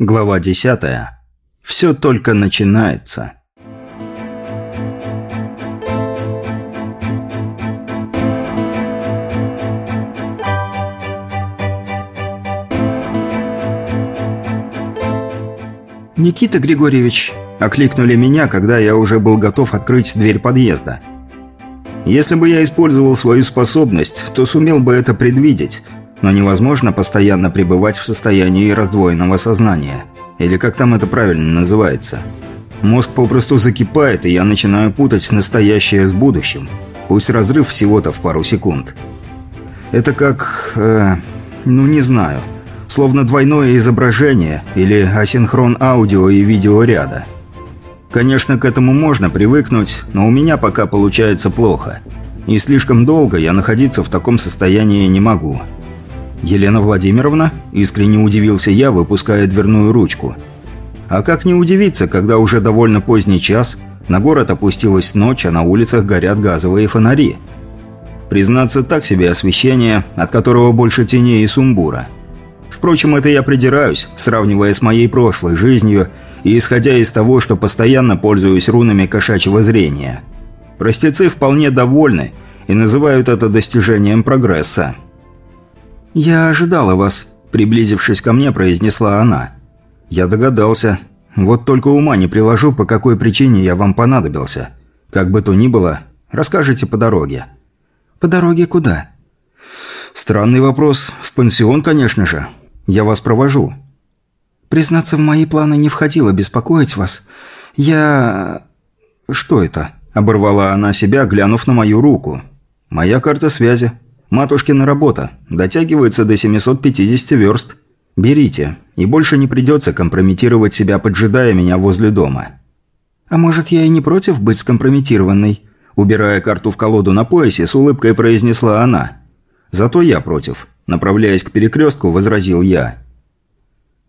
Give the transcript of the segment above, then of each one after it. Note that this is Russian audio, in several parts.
Глава 10. Все только начинается. «Никита Григорьевич!» – окликнули меня, когда я уже был готов открыть дверь подъезда. Если бы я использовал свою способность, то сумел бы это предвидеть – но невозможно постоянно пребывать в состоянии раздвоенного сознания. Или как там это правильно называется. Мозг попросту закипает, и я начинаю путать настоящее с будущим. Пусть разрыв всего-то в пару секунд. Это как... Э, ну, не знаю. Словно двойное изображение или асинхрон аудио и видеоряда. Конечно, к этому можно привыкнуть, но у меня пока получается плохо. И слишком долго я находиться в таком состоянии не могу. «Елена Владимировна?» – искренне удивился я, выпуская дверную ручку. А как не удивиться, когда уже довольно поздний час, на город опустилась ночь, а на улицах горят газовые фонари. Признаться, так себе освещение, от которого больше теней и сумбура. Впрочем, это я придираюсь, сравнивая с моей прошлой жизнью и исходя из того, что постоянно пользуюсь рунами кошачьего зрения. Простецы вполне довольны и называют это достижением прогресса. «Я ожидала вас», – приблизившись ко мне, произнесла она. «Я догадался. Вот только ума не приложу, по какой причине я вам понадобился. Как бы то ни было, расскажите по дороге». «По дороге куда?» «Странный вопрос. В пансион, конечно же. Я вас провожу». «Признаться, в мои планы не входило беспокоить вас. Я...» «Что это?» – оборвала она себя, глянув на мою руку. «Моя карта связи». Матушкина работа. Дотягивается до 750 верст. Берите, и больше не придется компрометировать себя, поджидая меня возле дома. А может, я и не против быть скомпрометированной? Убирая карту в колоду на поясе, с улыбкой произнесла она. Зато я против. Направляясь к перекрестку, возразил я.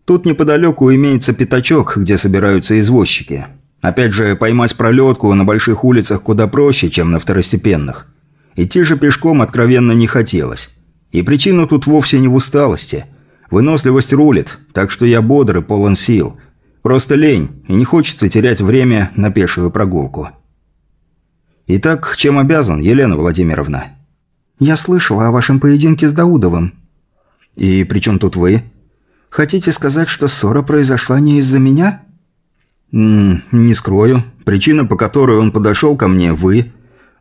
Тут неподалеку имеется пятачок, где собираются извозчики. Опять же, поймать пролетку на больших улицах куда проще, чем на второстепенных. Идти же пешком откровенно не хотелось. И причина тут вовсе не в усталости. Выносливость рулит, так что я бодр и полон сил. Просто лень, и не хочется терять время на пешую прогулку. Итак, чем обязан, Елена Владимировна? Я слышала о вашем поединке с Даудовым. И при чем тут вы? Хотите сказать, что ссора произошла не из-за меня? М -м, не скрою. Причина, по которой он подошел ко мне, вы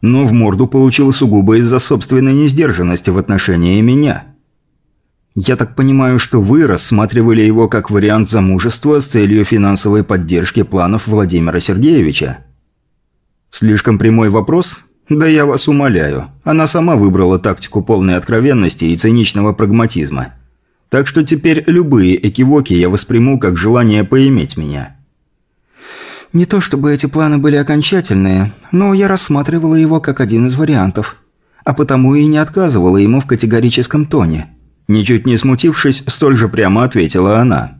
но в морду получил сугубо из-за собственной несдержанности в отношении меня. Я так понимаю, что вы рассматривали его как вариант замужества с целью финансовой поддержки планов Владимира Сергеевича? Слишком прямой вопрос? Да я вас умоляю. Она сама выбрала тактику полной откровенности и циничного прагматизма. Так что теперь любые экивоки я восприму как желание поиметь меня. Не то чтобы эти планы были окончательные, но я рассматривала его как один из вариантов. А потому и не отказывала ему в категорическом тоне. Ничуть не смутившись, столь же прямо ответила она.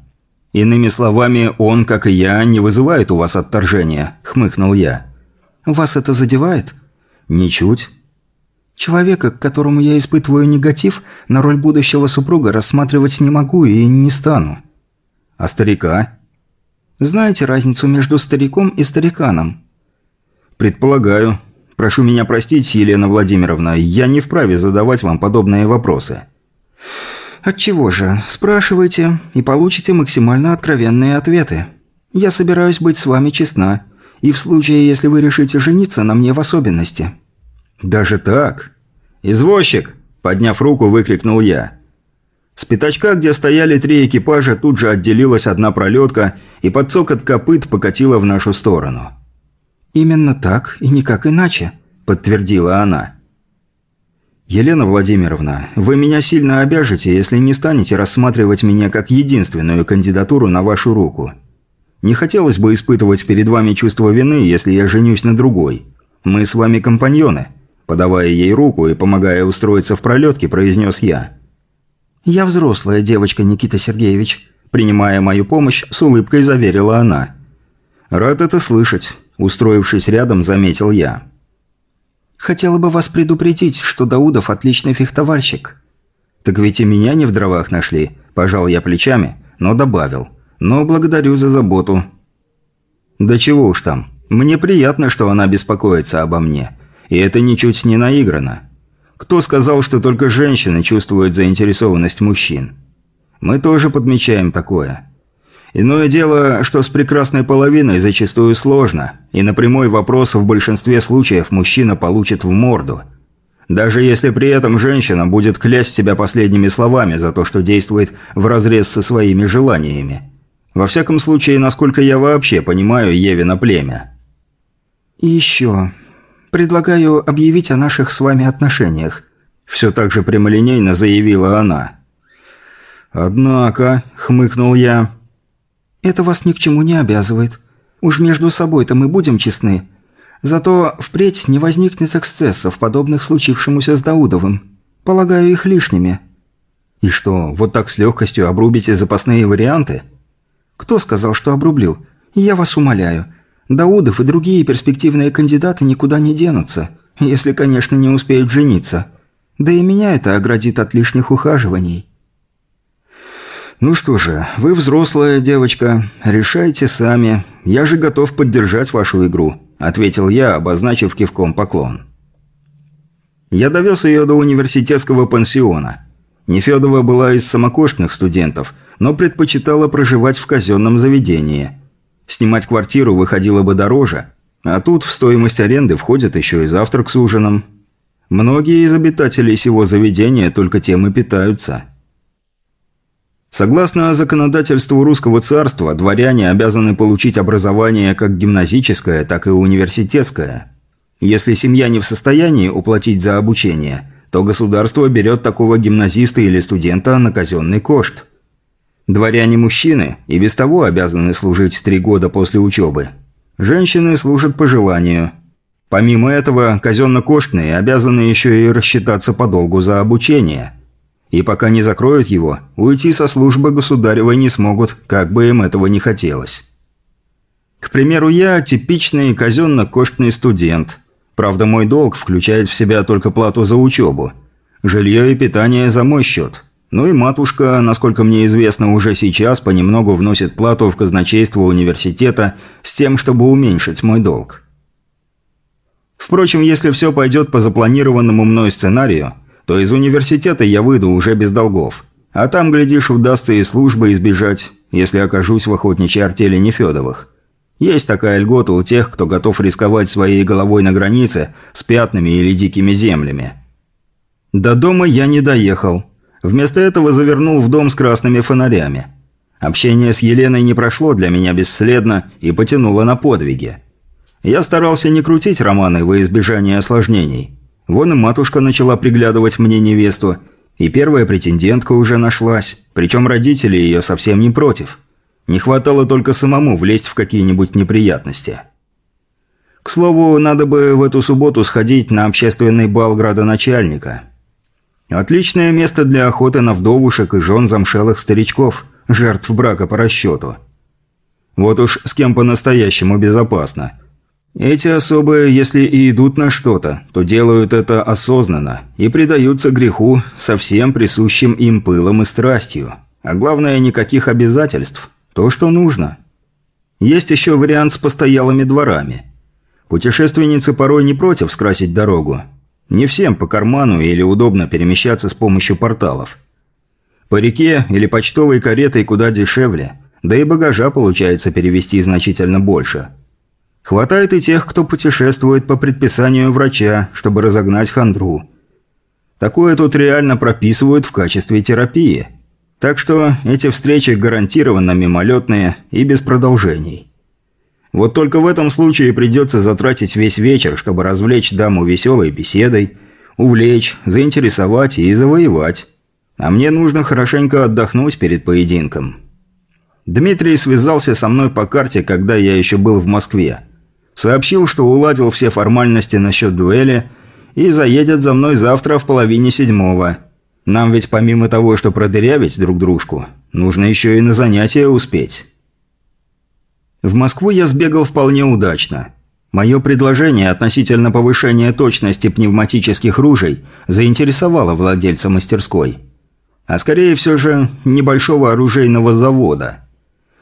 «Иными словами, он, как и я, не вызывает у вас отторжения», – хмыкнул я. «Вас это задевает?» «Ничуть». «Человека, к которому я испытываю негатив, на роль будущего супруга рассматривать не могу и не стану». «А старика?» Знаете разницу между стариком и стариканом?» «Предполагаю. Прошу меня простить, Елена Владимировна, я не вправе задавать вам подобные вопросы». «Отчего же? Спрашивайте и получите максимально откровенные ответы. Я собираюсь быть с вами честна, и в случае, если вы решите жениться на мне в особенности». «Даже так?» «Извозчик!» – подняв руку, выкрикнул я. С пятачка, где стояли три экипажа, тут же отделилась одна пролетка и под цокот копыт покатила в нашу сторону. «Именно так и никак иначе», – подтвердила она. «Елена Владимировна, вы меня сильно обяжете, если не станете рассматривать меня как единственную кандидатуру на вашу руку. Не хотелось бы испытывать перед вами чувство вины, если я женюсь на другой. Мы с вами компаньоны», – подавая ей руку и помогая устроиться в пролетке, произнес я. «Я взрослая девочка, Никита Сергеевич», – принимая мою помощь, с улыбкой заверила она. «Рад это слышать», – устроившись рядом, заметил я. «Хотела бы вас предупредить, что Даудов отличный фехтовальщик». «Так ведь и меня не в дровах нашли», – пожал я плечами, но добавил. но благодарю за заботу. Да чего уж там. Мне приятно, что она беспокоится обо мне. И это ничуть не наиграно. Кто сказал, что только женщины чувствуют заинтересованность мужчин? Мы тоже подмечаем такое. Иное дело, что с прекрасной половиной зачастую сложно, и на прямой вопрос в большинстве случаев мужчина получит в морду. Даже если при этом женщина будет клясть себя последними словами за то, что действует вразрез со своими желаниями. Во всяком случае, насколько я вообще понимаю Евина племя. «И еще. Предлагаю объявить о наших с вами отношениях», – все так же прямолинейно заявила она. «Однако», – хмыкнул я, – «это вас ни к чему не обязывает. Уж между собой-то мы будем честны. Зато впредь не возникнет эксцессов, подобных случившемуся с Даудовым. Полагаю, их лишними». «И что, вот так с легкостью обрубите запасные варианты?» «Кто сказал, что обрублил? Я вас умоляю. Даудов и другие перспективные кандидаты никуда не денутся, если, конечно, не успеют жениться. Да и меня это оградит от лишних ухаживаний». «Ну что же, вы взрослая девочка, решайте сами. Я же готов поддержать вашу игру», – ответил я, обозначив кивком поклон. Я довез ее до университетского пансиона. Нефедова была из самокошных студентов, но предпочитала проживать в казенном заведении – Снимать квартиру выходило бы дороже, а тут в стоимость аренды входит еще и завтрак с ужином. Многие из обитателей сего заведения только тем и питаются. Согласно законодательству русского царства, дворяне обязаны получить образование как гимназическое, так и университетское. Если семья не в состоянии уплатить за обучение, то государство берет такого гимназиста или студента на казенный кошт – Дворяне-мужчины и без того обязаны служить три года после учебы. Женщины служат по желанию. Помимо этого, казенно-коштные обязаны еще и рассчитаться по долгу за обучение. И пока не закроют его, уйти со службы государевой не смогут, как бы им этого не хотелось. К примеру, я типичный казенно-коштный студент. Правда, мой долг включает в себя только плату за учебу. Жилье и питание за мой счет – ну и матушка, насколько мне известно, уже сейчас понемногу вносит плату в казначейство университета с тем, чтобы уменьшить мой долг. Впрочем, если все пойдет по запланированному мной сценарию, то из университета я выйду уже без долгов. А там, глядишь, удастся и службы избежать, если окажусь в охотничьей артели Нефедовых. Есть такая льгота у тех, кто готов рисковать своей головой на границе с пятнами или дикими землями. До дома я не доехал. Вместо этого завернул в дом с красными фонарями. Общение с Еленой не прошло для меня бесследно и потянуло на подвиги. Я старался не крутить романы во избежание осложнений. Вон и матушка начала приглядывать мне невесту, и первая претендентка уже нашлась, причем родители ее совсем не против. Не хватало только самому влезть в какие-нибудь неприятности. К слову, надо бы в эту субботу сходить на общественный бал градоначальника – Отличное место для охоты на вдовушек и жен замшелых старичков, жертв брака по расчету. Вот уж с кем по-настоящему безопасно. Эти особы, если и идут на что-то, то делают это осознанно и предаются греху со всем присущим им пылом и страстью. А главное, никаких обязательств. То, что нужно. Есть еще вариант с постоялыми дворами. Путешественницы порой не против скрасить дорогу, не всем по карману или удобно перемещаться с помощью порталов. По реке или почтовой каретой куда дешевле, да и багажа получается перевести значительно больше. Хватает и тех, кто путешествует по предписанию врача, чтобы разогнать хандру. Такое тут реально прописывают в качестве терапии. Так что эти встречи гарантированно мимолетные и без продолжений. Вот только в этом случае придется затратить весь вечер, чтобы развлечь даму веселой беседой, увлечь, заинтересовать и завоевать. А мне нужно хорошенько отдохнуть перед поединком. Дмитрий связался со мной по карте, когда я еще был в Москве. Сообщил, что уладил все формальности насчет дуэли и заедет за мной завтра в половине седьмого. Нам ведь помимо того, что продырявить друг дружку, нужно еще и на занятия успеть. В Москву я сбегал вполне удачно. Мое предложение относительно повышения точности пневматических ружей заинтересовало владельца мастерской. А скорее все же небольшого оружейного завода.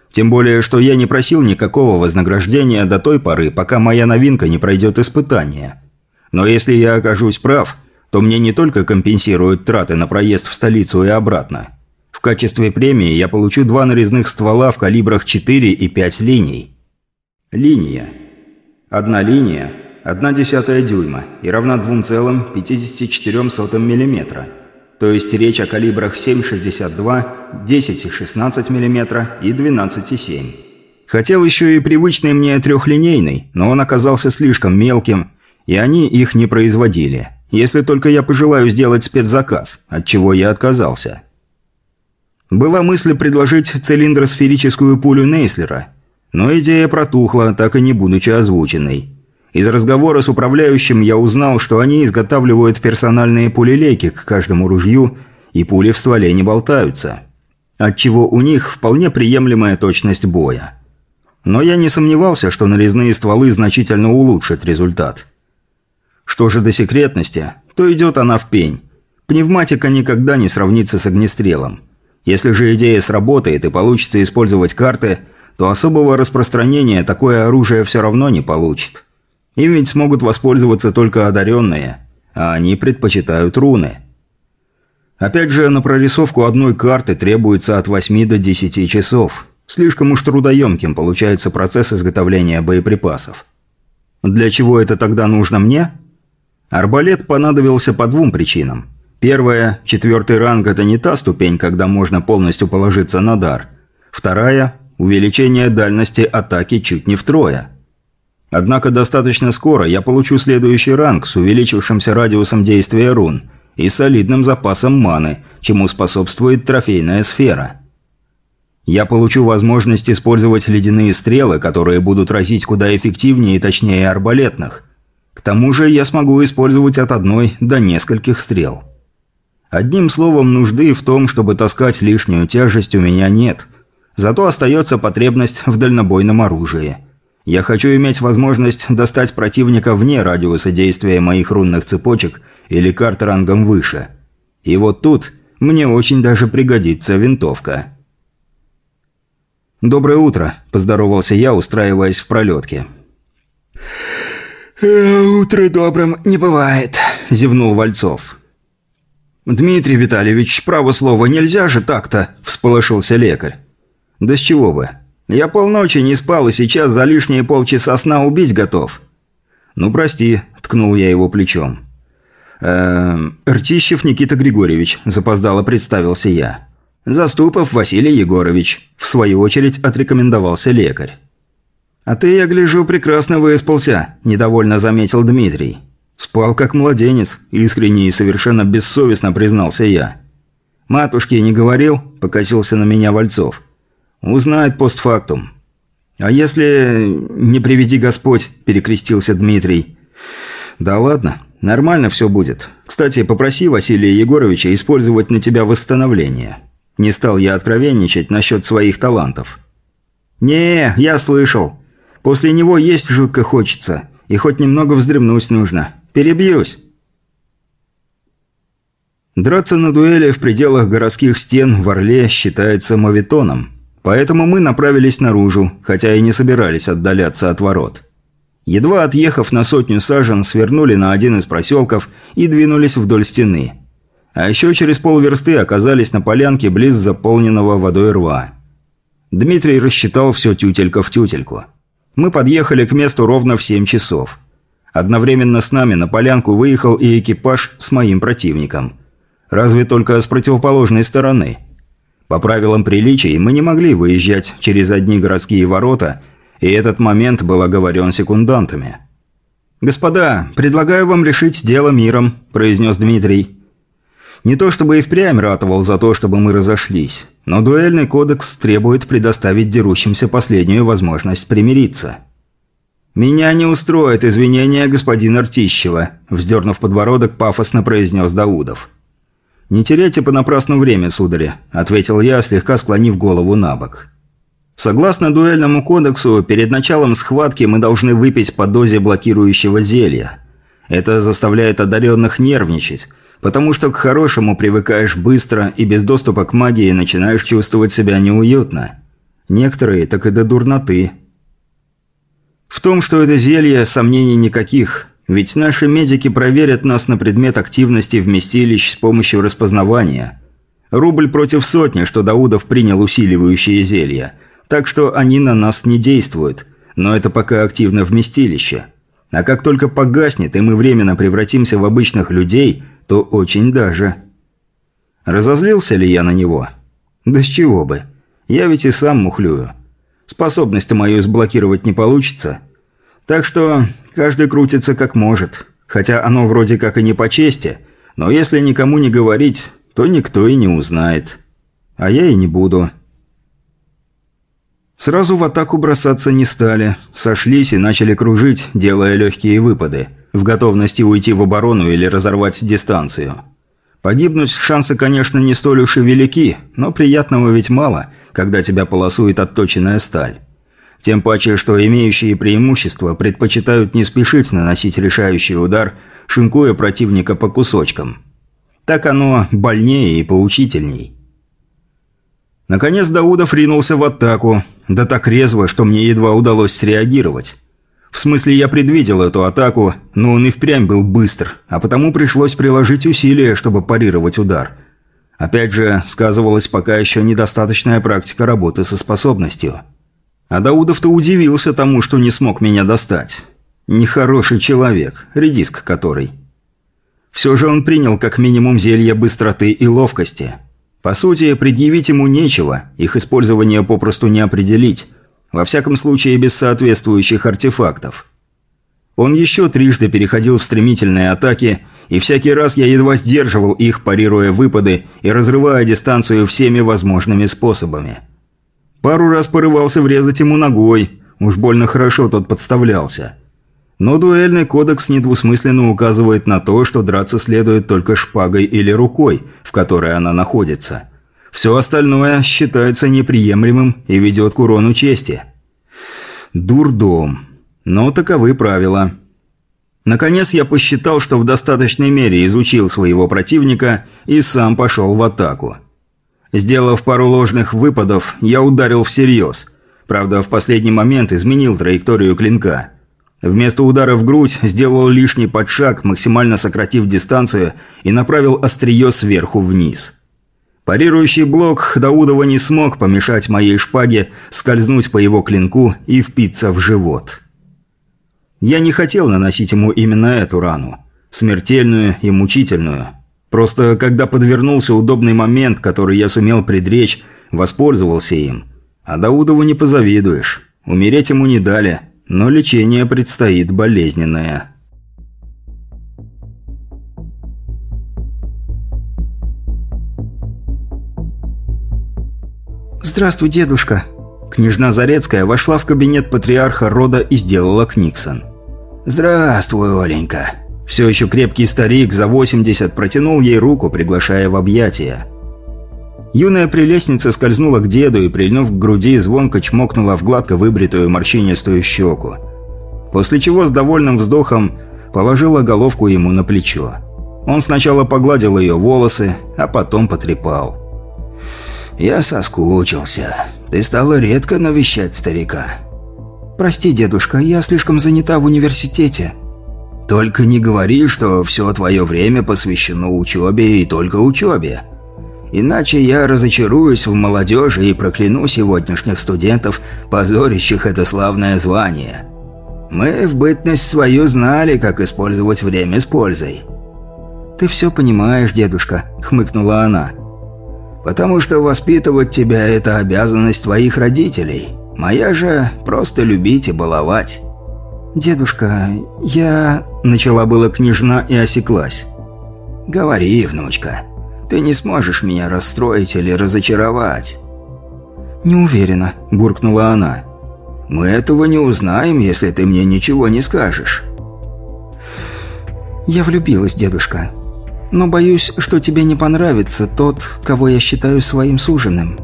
Тем более, что я не просил никакого вознаграждения до той поры, пока моя новинка не пройдет испытание. Но если я окажусь прав, то мне не только компенсируют траты на проезд в столицу и обратно. В качестве премии я получу два нарезных ствола в калибрах 4 и 5 линий. Линия. Одна линия – 1 десятая дюйма и равна 2,54 мм. То есть речь о калибрах 7,62, 10,16 мм и 12,7. Хотел еще и привычный мне трехлинейный, но он оказался слишком мелким, и они их не производили. Если только я пожелаю сделать спецзаказ, от чего я отказался. Была мысль предложить цилиндросферическую пулю Нейслера, но идея протухла, так и не будучи озвученной. Из разговора с управляющим я узнал, что они изготавливают персональные пулелейки к каждому ружью, и пули в стволе не болтаются. Отчего у них вполне приемлемая точность боя. Но я не сомневался, что нарезные стволы значительно улучшат результат. Что же до секретности, то идет она в пень. Пневматика никогда не сравнится с огнестрелом. Если же идея сработает и получится использовать карты, то особого распространения такое оружие все равно не получит. Им ведь смогут воспользоваться только одаренные, а они предпочитают руны. Опять же, на прорисовку одной карты требуется от 8 до 10 часов. Слишком уж трудоемким получается процесс изготовления боеприпасов. Для чего это тогда нужно мне? Арбалет понадобился по двум причинам. Первая, четвертый ранг – это не та ступень, когда можно полностью положиться на дар. Вторая – увеличение дальности атаки чуть не втрое. Однако достаточно скоро я получу следующий ранг с увеличившимся радиусом действия рун и солидным запасом маны, чему способствует трофейная сфера. Я получу возможность использовать ледяные стрелы, которые будут разить куда эффективнее и точнее арбалетных – к тому же я смогу использовать от одной до нескольких стрел. Одним словом, нужды в том, чтобы таскать лишнюю тяжесть у меня нет. Зато остается потребность в дальнобойном оружии. Я хочу иметь возможность достать противника вне радиуса действия моих рунных цепочек или карт рангом выше. И вот тут мне очень даже пригодится винтовка. «Доброе утро», – поздоровался я, устраиваясь в пролетке. «Э, «Утро добрым не бывает», – зевнул Вальцов. «Дмитрий Витальевич, право слово, нельзя же так-то», – всполошился лекарь. «Да с чего бы? Я полночи не спал и сейчас за лишние полчаса сна убить готов». «Ну, прости», – ткнул я его плечом. «Эм, Ртищев Никита Григорьевич», – запоздало представился я. «Заступов Василий Егорович», – в свою очередь отрекомендовался лекарь. «А ты, я гляжу, прекрасно выспался», – недовольно заметил Дмитрий. «Спал как младенец», – искренне и совершенно бессовестно признался я. «Матушке не говорил?» – покосился на меня Вальцов. «Узнает постфактум». «А если... не приведи Господь?» – перекрестился Дмитрий. «Да ладно, нормально все будет. Кстати, попроси Василия Егоровича использовать на тебя восстановление. Не стал я откровенничать насчет своих талантов». «Не, я слышал. После него есть жутко хочется, и хоть немного вздремнуть нужно. Перебьюсь. Драться на дуэли в пределах городских стен в Орле считается мавитоном. Поэтому мы направились наружу, хотя и не собирались отдаляться от ворот. Едва отъехав на сотню сажен, свернули на один из проселков и двинулись вдоль стены. А еще через полверсты оказались на полянке близ заполненного водой рва. Дмитрий рассчитал все тютелька в тютельку. Мы подъехали к месту ровно в 7 часов. Одновременно с нами на полянку выехал и экипаж с моим противником. Разве только с противоположной стороны. По правилам приличий мы не могли выезжать через одни городские ворота, и этот момент был оговорен секундантами. «Господа, предлагаю вам решить дело миром», – произнес Дмитрий. Не то чтобы и впрямь ратовал за то, чтобы мы разошлись, но дуэльный кодекс требует предоставить дерущимся последнюю возможность примириться. «Меня не устроит извинения господина Ртищева», – вздернув подбородок, пафосно произнес Даудов. «Не теряйте понапрасну время, сударя», – ответил я, слегка склонив голову на бок. «Согласно дуэльному кодексу, перед началом схватки мы должны выпить по дозе блокирующего зелья. Это заставляет одаренных нервничать, Потому что к хорошему привыкаешь быстро и без доступа к магии начинаешь чувствовать себя неуютно. Некоторые так и до дурноты. В том, что это зелье, сомнений никаких, ведь наши медики проверят нас на предмет активности вместилищ с помощью распознавания. Рубль против сотни, что Даудов принял усиливающие зелья, так что они на нас не действуют, но это пока активно вместилище. А как только погаснет, и мы временно превратимся в обычных людей, то очень даже. Разозлился ли я на него? Да с чего бы. Я ведь и сам мухлюю. Способность мою сблокировать не получится. Так что каждый крутится как может. Хотя оно вроде как и не по чести, но если никому не говорить, то никто и не узнает. А я и не буду. Сразу в атаку бросаться не стали. Сошлись и начали кружить, делая легкие выпады, в готовности уйти в оборону или разорвать дистанцию. Погибнуть шансы, конечно, не столь уж и велики, но приятного ведь мало, когда тебя полосует отточенная сталь. Тем паче, что имеющие преимущества предпочитают не спешить наносить решающий удар, шинкуя противника по кусочкам. Так оно больнее и поучительней. Наконец Даудов ринулся в атаку, да так резво, что мне едва удалось среагировать. В смысле, я предвидел эту атаку, но он и впрямь был быстр, а потому пришлось приложить усилия, чтобы парировать удар. Опять же, сказывалась пока еще недостаточная практика работы со способностью. А Даудов-то удивился тому, что не смог меня достать. Нехороший человек, редиск который. Все же он принял как минимум зелье быстроты и ловкости – по сути, предъявить ему нечего, их использование попросту не определить. Во всяком случае, без соответствующих артефактов. Он еще трижды переходил в стремительные атаки, и всякий раз я едва сдерживал их, парируя выпады и разрывая дистанцию всеми возможными способами. Пару раз порывался врезать ему ногой, уж больно хорошо тот подставлялся. Но дуэльный кодекс недвусмысленно указывает на то, что драться следует только шпагой или рукой, в которой она находится. Все остальное считается неприемлемым и ведет к урону чести. Дурдом. Но таковы правила. Наконец я посчитал, что в достаточной мере изучил своего противника и сам пошел в атаку. Сделав пару ложных выпадов, я ударил всерьез. Правда, в последний момент изменил траекторию клинка – Вместо удара в грудь сделал лишний подшаг, максимально сократив дистанцию и направил острие сверху вниз. Парирующий блок Даудова не смог помешать моей шпаге скользнуть по его клинку и впиться в живот. Я не хотел наносить ему именно эту рану. Смертельную и мучительную. Просто когда подвернулся удобный момент, который я сумел предречь, воспользовался им. А Даудову не позавидуешь. Умереть ему не дали – но лечение предстоит болезненное. «Здравствуй, дедушка!» Княжна Зарецкая вошла в кабинет патриарха рода и сделала книксон. «Здравствуй, Оленька!» Все еще крепкий старик за 80 протянул ей руку, приглашая в объятия. Юная прелестница скользнула к деду и, прильнув к груди, звонко чмокнула в гладко выбритую морщинистую щеку. После чего с довольным вздохом положила головку ему на плечо. Он сначала погладил ее волосы, а потом потрепал. «Я соскучился. Ты стала редко навещать старика». «Прости, дедушка, я слишком занята в университете». «Только не говори, что все твое время посвящено учебе и только учебе. Иначе я разочаруюсь в молодежи и прокляну сегодняшних студентов, позорящих это славное звание. Мы в бытность свою знали, как использовать время с пользой». «Ты все понимаешь, дедушка», — хмыкнула она. «Потому что воспитывать тебя – это обязанность твоих родителей. Моя же – просто любить и баловать». «Дедушка, я...» – начала была княжна и осеклась. «Говори, внучка». Ты не сможешь меня расстроить или разочаровать». «Не уверена», – буркнула она. «Мы этого не узнаем, если ты мне ничего не скажешь». «Я влюбилась, дедушка. Но боюсь, что тебе не понравится тот, кого я считаю своим суженым».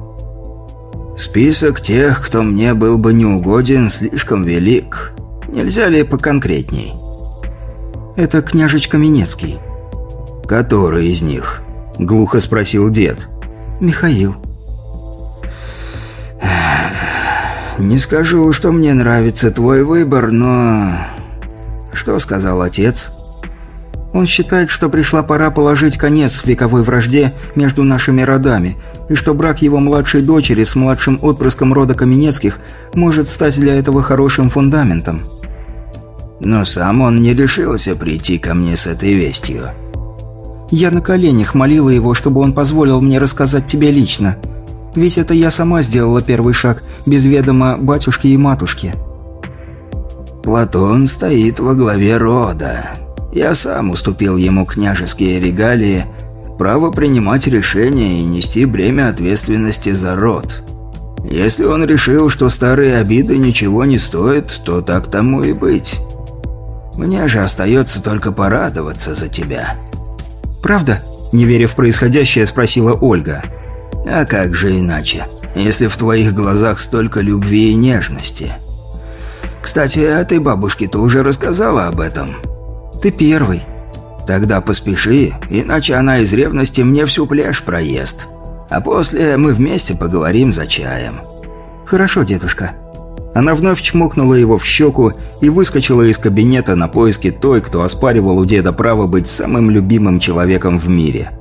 «Список тех, кто мне был бы неугоден, слишком велик. Нельзя ли поконкретней?» «Это княжечка Минецкий». «Который из них?» – глухо спросил дед. «Михаил». не скажу, что мне нравится твой выбор, но...» «Что сказал отец?» Он считает, что пришла пора положить конец вековой вражде между нашими родами, и что брак его младшей дочери с младшим отпрыском рода Каменецких может стать для этого хорошим фундаментом. Но сам он не решился прийти ко мне с этой вестью. Я на коленях молила его, чтобы он позволил мне рассказать тебе лично. Ведь это я сама сделала первый шаг, без ведома батюшки и матушки. Платон стоит во главе рода. Я сам уступил ему княжеские регалии, право принимать решения и нести бремя ответственности за род. Если он решил, что старые обиды ничего не стоят, то так тому и быть. Мне же остается только порадоваться за тебя». «Правда?» – не веря в происходящее, спросила Ольга. «А как же иначе, если в твоих глазах столько любви и нежности?» «Кстати, а ты бабушке-то уже рассказала об этом?» «Ты первый». «Тогда поспеши, иначе она из ревности мне всю пляж проест. А после мы вместе поговорим за чаем». «Хорошо, дедушка». Она вновь чмокнула его в щеку и выскочила из кабинета на поиски той, кто оспаривал у деда право быть самым любимым человеком в мире.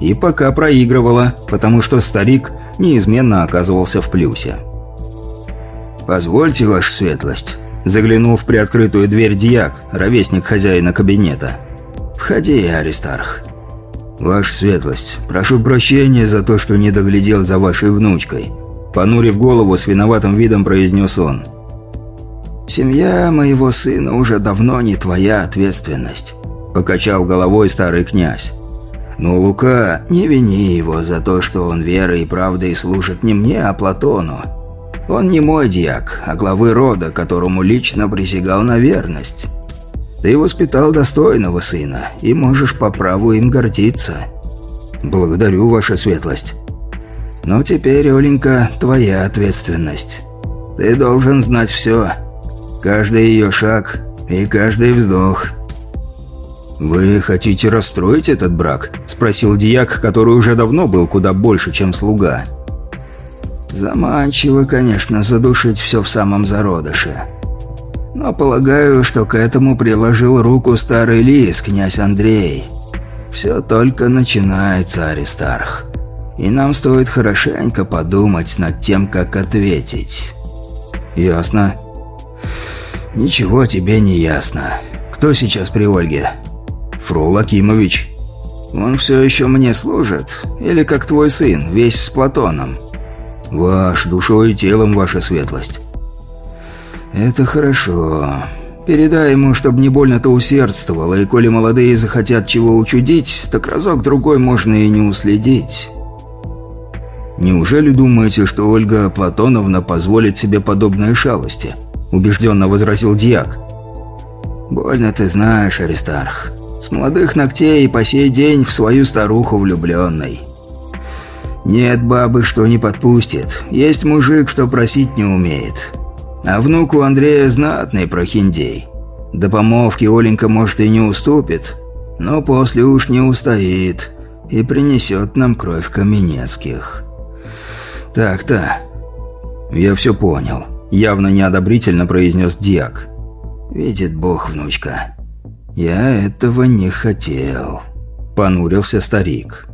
И пока проигрывала, потому что старик неизменно оказывался в плюсе. «Позвольте, ваша светлость», – заглянул в приоткрытую дверь дьяк, ровесник хозяина кабинета. «Входи, Аристарх». «Ваша светлость, прошу прощения за то, что не доглядел за вашей внучкой», Понурив голову, с виноватым видом произнес он. «Семья моего сына уже давно не твоя ответственность», – покачал головой старый князь. «Но Лука, не вини его за то, что он верой и правдой служит не мне, а Платону. Он не мой дьяк, а главы рода, которому лично присягал на верность. Ты воспитал достойного сына, и можешь по праву им гордиться. Благодарю, ваша светлость». Но теперь, Оленька, твоя ответственность. Ты должен знать все. Каждый ее шаг и каждый вздох. «Вы хотите расстроить этот брак?» – спросил дьяк, который уже давно был куда больше, чем слуга. «Заманчиво, конечно, задушить все в самом зародыше. Но полагаю, что к этому приложил руку старый лис, князь Андрей. Все только начинается, Аристарх и нам стоит хорошенько подумать над тем, как ответить». «Ясно». «Ничего тебе не ясно. Кто сейчас при Ольге?» «Фрол Акимович». «Он все еще мне служит? Или как твой сын, весь с Платоном?» «Ваш, душой и телом, ваша светлость». «Это хорошо. Передай ему, чтобы не больно-то усердствовал, и коли молодые захотят чего учудить, так разок-другой можно и не уследить». «Неужели думаете, что Ольга Платоновна позволит себе подобные шалости?» – убежденно возразил Дьяк. «Больно ты знаешь, Аристарх. С молодых ногтей по сей день в свою старуху влюбленной. Нет бабы, что не подпустит. Есть мужик, что просить не умеет. А внуку Андрея знатный прохиндей. До помолвки Оленька, может, и не уступит, но после уж не устоит и принесет нам кровь Каменецких». «Так-то...» «Я все понял», — явно неодобрительно произнес Диак. «Видит Бог, внучка, я этого не хотел», — понурился старик.